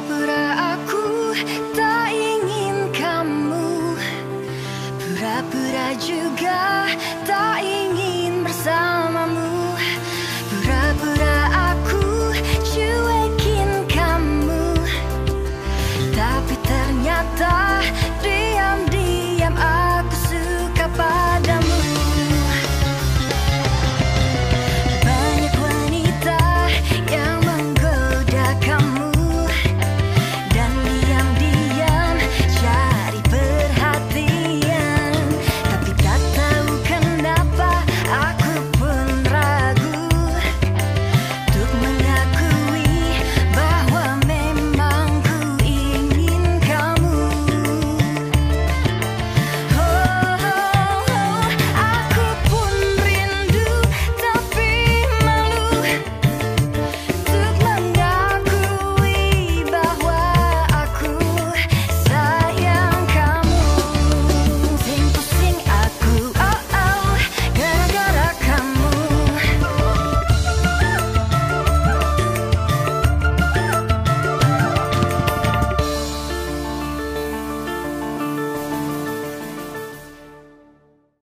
Pura-pura aku tak ingin kamu. Pura-pura juga tak